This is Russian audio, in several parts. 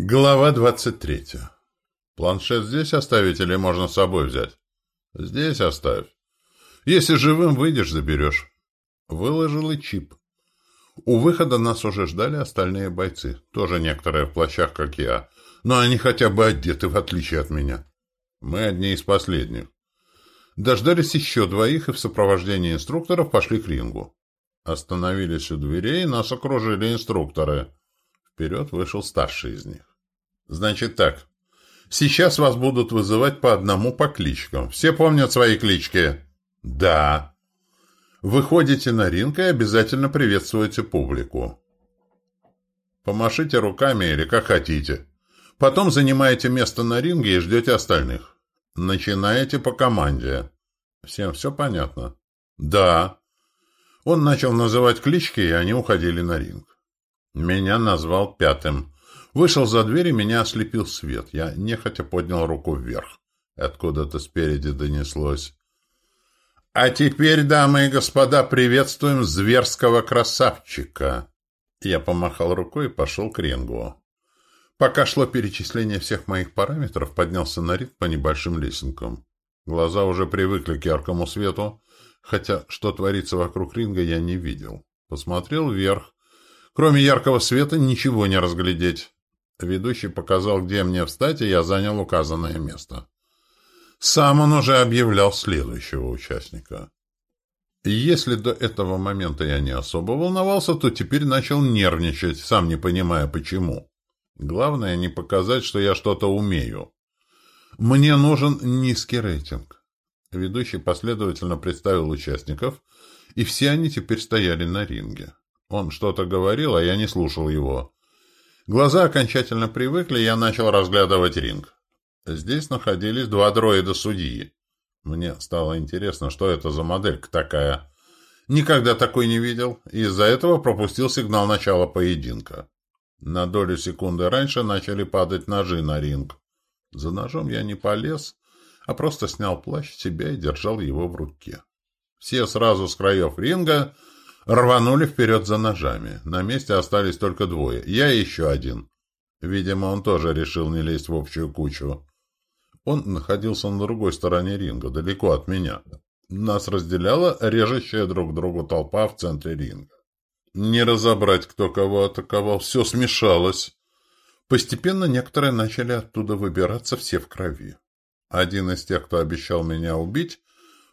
Глава 23. Планшет здесь оставить или можно с собой взять? Здесь оставь. Если живым выйдешь, заберешь. Выложил и чип. У выхода нас уже ждали остальные бойцы, тоже некоторые в плащах, как я, но они хотя бы одеты, в отличие от меня. Мы одни из последних. Дождались еще двоих и в сопровождении инструкторов пошли к рингу. Остановились у дверей, нас окружили инструкторы. Вперед вышел старший из них. Значит так. Сейчас вас будут вызывать по одному по кличкам. Все помнят свои клички? Да. Выходите на ринг и обязательно приветствуете публику. Помашите руками или как хотите. Потом занимаете место на ринге и ждете остальных. Начинаете по команде. Всем все понятно? Да. Он начал называть клички, и они уходили на ринг. Меня назвал пятым. Вышел за дверь и меня ослепил свет. Я нехотя поднял руку вверх. Откуда-то спереди донеслось. «А теперь, дамы и господа, приветствуем зверского красавчика!» Я помахал рукой и пошел к рингу. Пока шло перечисление всех моих параметров, поднялся на ринг по небольшим лесенкам. Глаза уже привыкли к яркому свету, хотя что творится вокруг ринга я не видел. Посмотрел вверх. Кроме яркого света ничего не разглядеть. Ведущий показал, где мне встать, и я занял указанное место. Сам он уже объявлял следующего участника. если до этого момента я не особо волновался, то теперь начал нервничать, сам не понимая почему. Главное не показать, что я что-то умею. Мне нужен низкий рейтинг. Ведущий последовательно представил участников, и все они теперь стояли на ринге. Он что-то говорил, а я не слушал его. Глаза окончательно привыкли, я начал разглядывать ринг. Здесь находились два дроида судьи. Мне стало интересно, что это за моделька такая. Никогда такой не видел, и из-за этого пропустил сигнал начала поединка. На долю секунды раньше начали падать ножи на ринг. За ножом я не полез, а просто снял плащ себя и держал его в руке. Все сразу с краев ринга Рванули вперед за ножами. На месте остались только двое. Я и еще один. Видимо, он тоже решил не лезть в общую кучу. Он находился на другой стороне ринга, далеко от меня. Нас разделяла режущая друг другу толпа в центре ринга. Не разобрать, кто кого атаковал, все смешалось. Постепенно некоторые начали оттуда выбираться все в крови. Один из тех, кто обещал меня убить,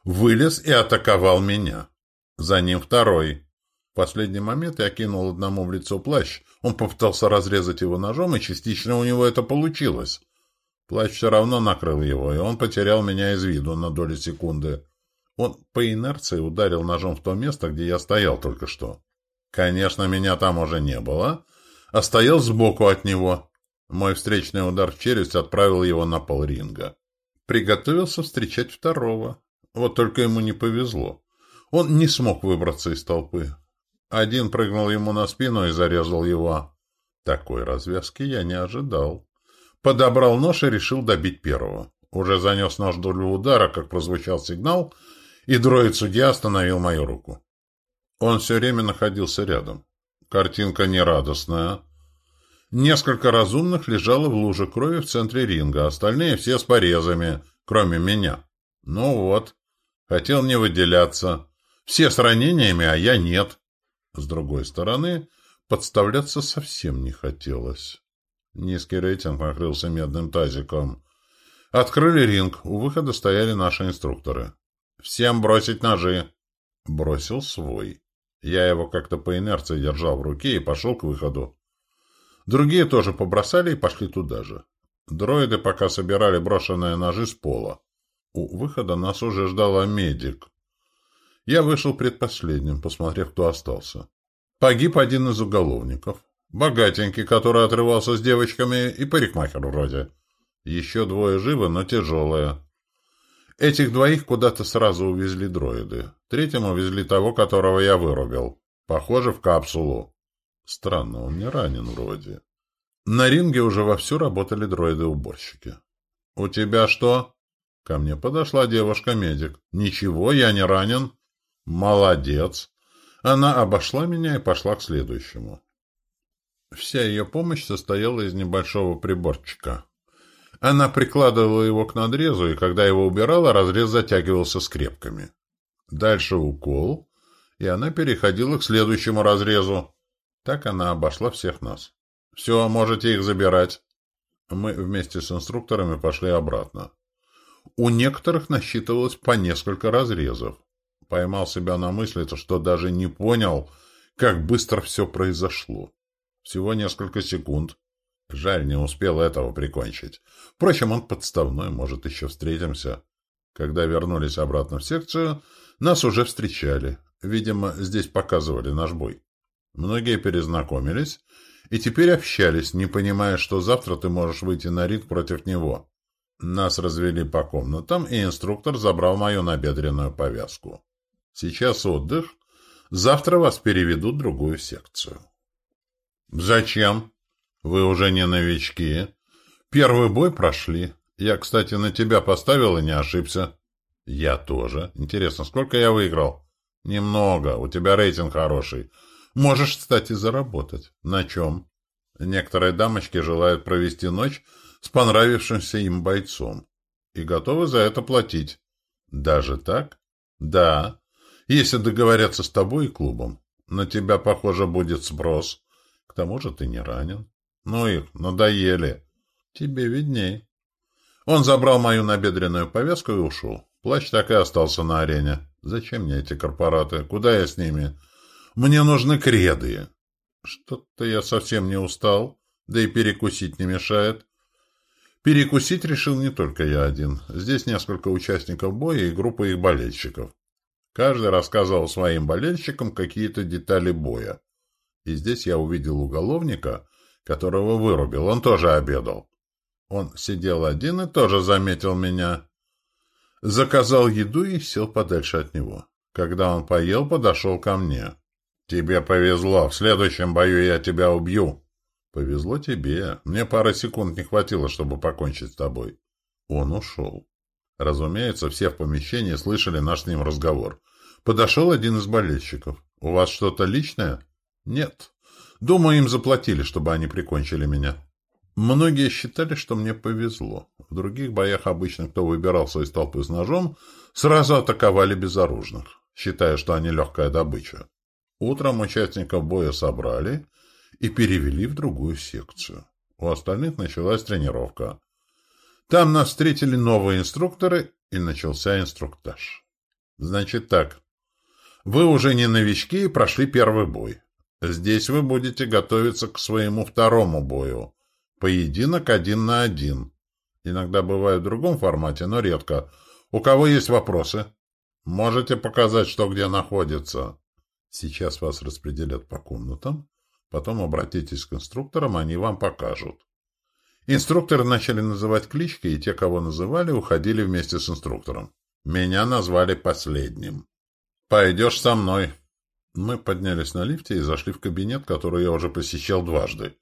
вылез и атаковал меня. За ним второй. В последний момент я кинул одному в лицо плащ. Он попытался разрезать его ножом, и частично у него это получилось. Плащ все равно накрыл его, и он потерял меня из виду на долю секунды. Он по инерции ударил ножом в то место, где я стоял только что. Конечно, меня там уже не было, а стоял сбоку от него. Мой встречный удар в челюсть отправил его на пол ринга. Приготовился встречать второго. Вот только ему не повезло. Он не смог выбраться из толпы. Один прыгнул ему на спину и зарезал его. Такой развязки я не ожидал. Подобрал нож и решил добить первого. Уже занес нож для удара, как прозвучал сигнал, и дроид-судья остановил мою руку. Он все время находился рядом. Картинка нерадостная. Несколько разумных лежало в луже крови в центре ринга, остальные все с порезами, кроме меня. Ну вот, хотел не выделяться. Все с ранениями, а я нет. С другой стороны, подставляться совсем не хотелось. Низкий рейтинг накрылся медным тазиком. Открыли ринг, у выхода стояли наши инструкторы. «Всем бросить ножи!» Бросил свой. Я его как-то по инерции держал в руке и пошел к выходу. Другие тоже побросали и пошли туда же. Дроиды пока собирали брошенные ножи с пола. У выхода нас уже ждала медик. Я вышел предпоследним, посмотрев, кто остался. Погиб один из уголовников. Богатенький, который отрывался с девочками, и парикмахер вроде. Еще двое живы, но тяжелые. Этих двоих куда-то сразу увезли дроиды. Третьему увезли того, которого я вырубил. Похоже, в капсулу. Странно, он не ранен вроде. На ринге уже вовсю работали дроиды-уборщики. «У тебя что?» Ко мне подошла девушка-медик. «Ничего, я не ранен». «Молодец!» Она обошла меня и пошла к следующему. Вся ее помощь состояла из небольшого приборчика. Она прикладывала его к надрезу, и когда его убирала, разрез затягивался скрепками. Дальше укол, и она переходила к следующему разрезу. Так она обошла всех нас. «Все, можете их забирать». Мы вместе с инструкторами пошли обратно. У некоторых насчитывалось по несколько разрезов. Поймал себя на мысли, что даже не понял, как быстро все произошло. Всего несколько секунд. Жаль, не успел этого прикончить. Впрочем, он подставной, может, еще встретимся. Когда вернулись обратно в секцию, нас уже встречали. Видимо, здесь показывали наш бой. Многие перезнакомились и теперь общались, не понимая, что завтра ты можешь выйти на ринг против него. Нас развели по комнатам, и инструктор забрал мою набедренную повязку. Сейчас отдых. Завтра вас переведут в другую секцию. Зачем? Вы уже не новички. Первый бой прошли. Я, кстати, на тебя поставил и не ошибся. Я тоже. Интересно, сколько я выиграл? Немного. У тебя рейтинг хороший. Можешь, кстати, заработать. На чем? Некоторые дамочки желают провести ночь с понравившимся им бойцом и готовы за это платить. Даже так? Да. Если договорятся с тобой и клубом, на тебя, похоже, будет сброс. К тому же ты не ранен. Ну их, надоели. Тебе видней. Он забрал мою набедренную повязку и ушел. Плащ так и остался на арене. Зачем мне эти корпораты? Куда я с ними? Мне нужны креды. Что-то я совсем не устал, да и перекусить не мешает. Перекусить решил не только я один. Здесь несколько участников боя и группа их болельщиков. Каждый рассказывал своим болельщикам какие-то детали боя. И здесь я увидел уголовника, которого вырубил. Он тоже обедал. Он сидел один и тоже заметил меня. Заказал еду и сел подальше от него. Когда он поел, подошел ко мне. «Тебе повезло. В следующем бою я тебя убью». «Повезло тебе. Мне пары секунд не хватило, чтобы покончить с тобой». Он ушел. Разумеется, все в помещении слышали наш с ним разговор. Подошел один из болельщиков. «У вас что-то личное?» «Нет. Думаю, им заплатили, чтобы они прикончили меня». Многие считали, что мне повезло. В других боях обычно, кто выбирался из толпы с ножом, сразу атаковали безоружных, считая, что они легкая добыча. Утром участников боя собрали и перевели в другую секцию. У остальных началась тренировка. Там нас встретили новые инструкторы, и начался инструктаж. Значит так, вы уже не новички и прошли первый бой. Здесь вы будете готовиться к своему второму бою. Поединок один на один. Иногда бывает в другом формате, но редко. У кого есть вопросы? Можете показать, что где находится. Сейчас вас распределят по комнатам. Потом обратитесь к инструкторам, они вам покажут. Инструкторы начали называть клички, и те, кого называли, уходили вместе с инструктором. Меня назвали последним. «Пойдешь со мной». Мы поднялись на лифте и зашли в кабинет, который я уже посещал дважды.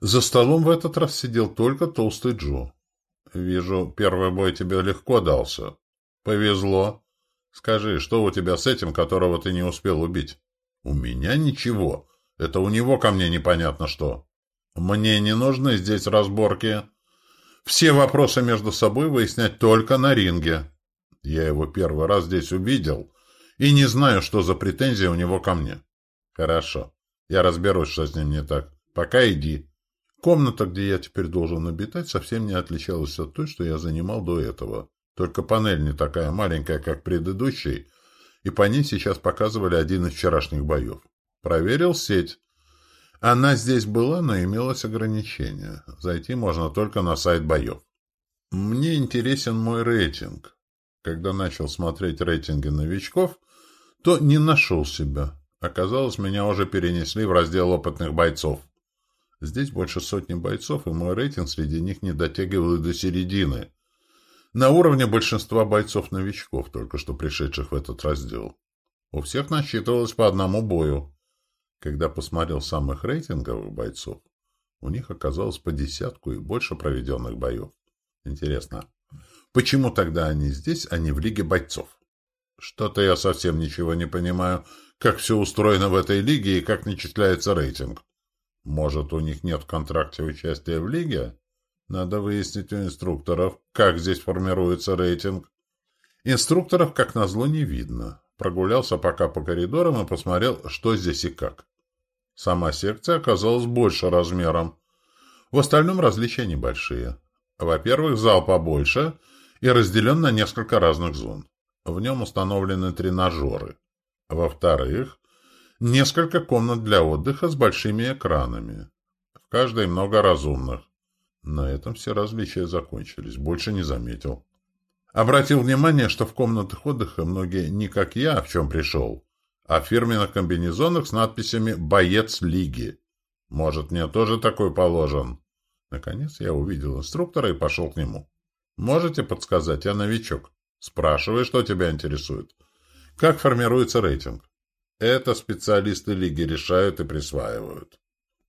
За столом в этот раз сидел только толстый Джо. «Вижу, первый бой тебе легко дался. Повезло. Скажи, что у тебя с этим, которого ты не успел убить?» «У меня ничего. Это у него ко мне непонятно что. Мне не нужны здесь разборки. Все вопросы между собой выяснять только на ринге. Я его первый раз здесь увидел и не знаю, что за претензии у него ко мне. Хорошо. Я разберусь, что с ним не так. Пока иди. Комната, где я теперь должен обитать, совсем не отличалась от той, что я занимал до этого. Только панель не такая маленькая, как предыдущий, и по ней сейчас показывали один из вчерашних боев. Проверил сеть. Она здесь была, но имелось ограничение. Зайти можно только на сайт боев. Мне интересен мой рейтинг. Когда начал смотреть рейтинги новичков, то не нашел себя. Оказалось, меня уже перенесли в раздел опытных бойцов. Здесь больше сотни бойцов, и мой рейтинг среди них не дотягивает до середины. На уровне большинства бойцов-новичков, только что пришедших в этот раздел. У всех насчитывалось по одному бою. Когда посмотрел самых рейтинговых бойцов, у них оказалось по десятку и больше проведенных боев. Интересно, почему тогда они здесь, а не в Лиге бойцов? Что-то я совсем ничего не понимаю, как все устроено в этой лиге и как начисляется рейтинг. Может, у них нет в контракте участия в лиге? Надо выяснить у инструкторов, как здесь формируется рейтинг. Инструкторов, как назло, не видно. Прогулялся пока по коридорам и посмотрел, что здесь и как. Сама секция оказалась больше размером. В остальном различия небольшие. Во-первых, зал побольше и разделен на несколько разных зон. В нем установлены тренажеры. Во-вторых, несколько комнат для отдыха с большими экранами. В каждой много разумных. На этом все различия закончились. Больше не заметил. Обратил внимание, что в комнатах отдыха многие не как я, в чем пришел, в фирменных комбинезонах с надписями «Боец лиги». Может, мне тоже такой положен? Наконец я увидел инструктора и пошел к нему. Можете подсказать? Я новичок. Спрашивай, что тебя интересует. Как формируется рейтинг? Это специалисты лиги решают и присваивают.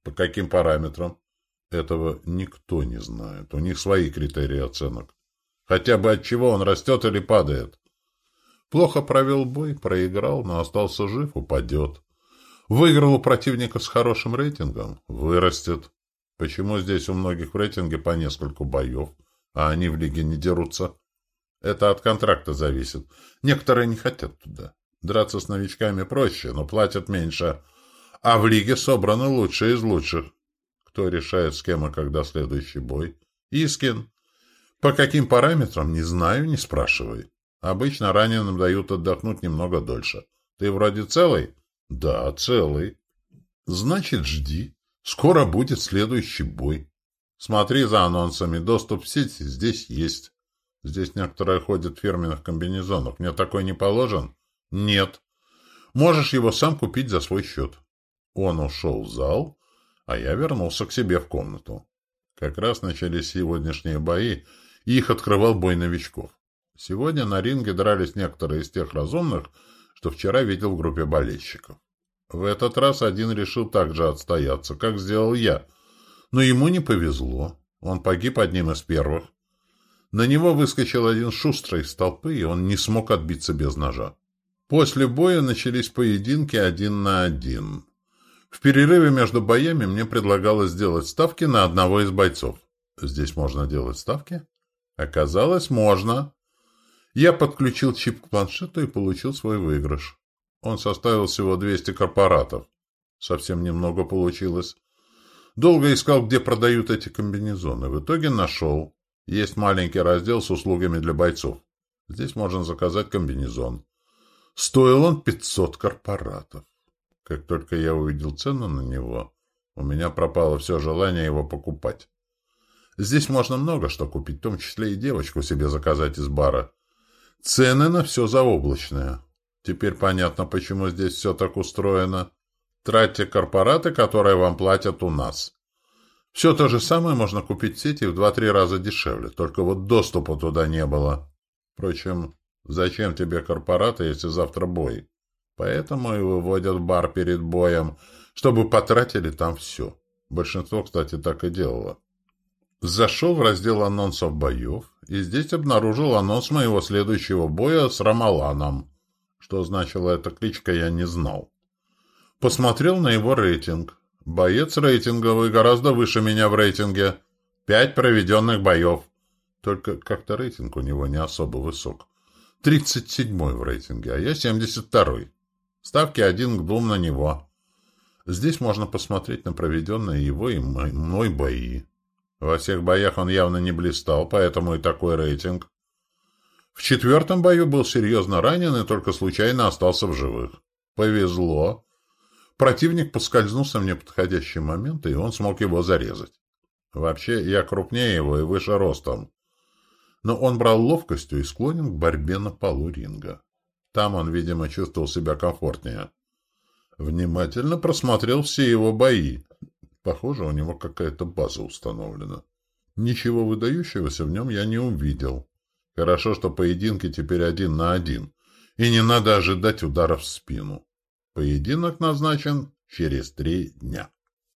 По каким параметрам? Этого никто не знает. У них свои критерии оценок. Хотя бы от чего он растет или падает. Плохо провел бой, проиграл, но остался жив, упадет. Выиграл у противника с хорошим рейтингом, вырастет. Почему здесь у многих в рейтинге по нескольку боев, а они в лиге не дерутся? Это от контракта зависит. Некоторые не хотят туда. Драться с новичками проще, но платят меньше. А в лиге собраны лучшие из лучших. Кто решает, с кем и когда следующий бой? Искин. По каким параметрам, не знаю, не спрашивай. Обычно раненым дают отдохнуть немного дольше. Ты вроде целый? Да, целый. Значит, жди. Скоро будет следующий бой. Смотри за анонсами. Доступ в сеть здесь есть. Здесь некоторые ходят в фирменных комбинезонах. Мне такой не положен? Нет. Можешь его сам купить за свой счет. Он ушел в зал, а я вернулся к себе в комнату. Как раз начались сегодняшние бои, и их открывал бой новичков. Сегодня на ринге дрались некоторые из тех разумных, что вчера видел в группе болельщиков. В этот раз один решил так же отстояться, как сделал я. Но ему не повезло. Он погиб одним из первых. На него выскочил один шустрый из толпы, и он не смог отбиться без ножа. После боя начались поединки один на один. В перерыве между боями мне предлагалось сделать ставки на одного из бойцов. Здесь можно делать ставки? Оказалось, можно. Я подключил чип к планшету и получил свой выигрыш. Он составил всего 200 корпоратов. Совсем немного получилось. Долго искал, где продают эти комбинезоны. В итоге нашел. Есть маленький раздел с услугами для бойцов. Здесь можно заказать комбинезон. Стоил он 500 корпоратов. Как только я увидел цену на него, у меня пропало все желание его покупать. Здесь можно много что купить, в том числе и девочку себе заказать из бара. Цены на все заоблачные. Теперь понятно, почему здесь все так устроено. Тратьте корпораты, которые вам платят у нас. Все то же самое можно купить в сети в два-три раза дешевле, только вот доступа туда не было. Впрочем, зачем тебе корпораты, если завтра бой? Поэтому и выводят бар перед боем, чтобы потратили там все. Большинство, кстати, так и делало. Зашел в раздел анонсов боев, и здесь обнаружил анонс моего следующего боя с Рамаланом. Что значила эта кличка, я не знал. Посмотрел на его рейтинг. Боец рейтинговый, гораздо выше меня в рейтинге. Пять проведенных боев. Только как-то рейтинг у него не особо высок. Тридцать седьмой в рейтинге, а я семьдесят второй. Ставки один к двум на него. Здесь можно посмотреть на проведенные его и мой бои. Во всех боях он явно не блистал, поэтому и такой рейтинг. В четвертом бою был серьезно ранен и только случайно остался в живых. Повезло. Противник поскользнулся в неподходящий момент, и он смог его зарезать. Вообще, я крупнее его и выше ростом. Но он брал ловкостью и склонен к борьбе на полу ринга. Там он, видимо, чувствовал себя комфортнее. Внимательно просмотрел все его бои. Похоже, у него какая-то база установлена. Ничего выдающегося в нем я не увидел. Хорошо, что поединки теперь один на один, и не надо ожидать ударов в спину. Поединок назначен через три дня.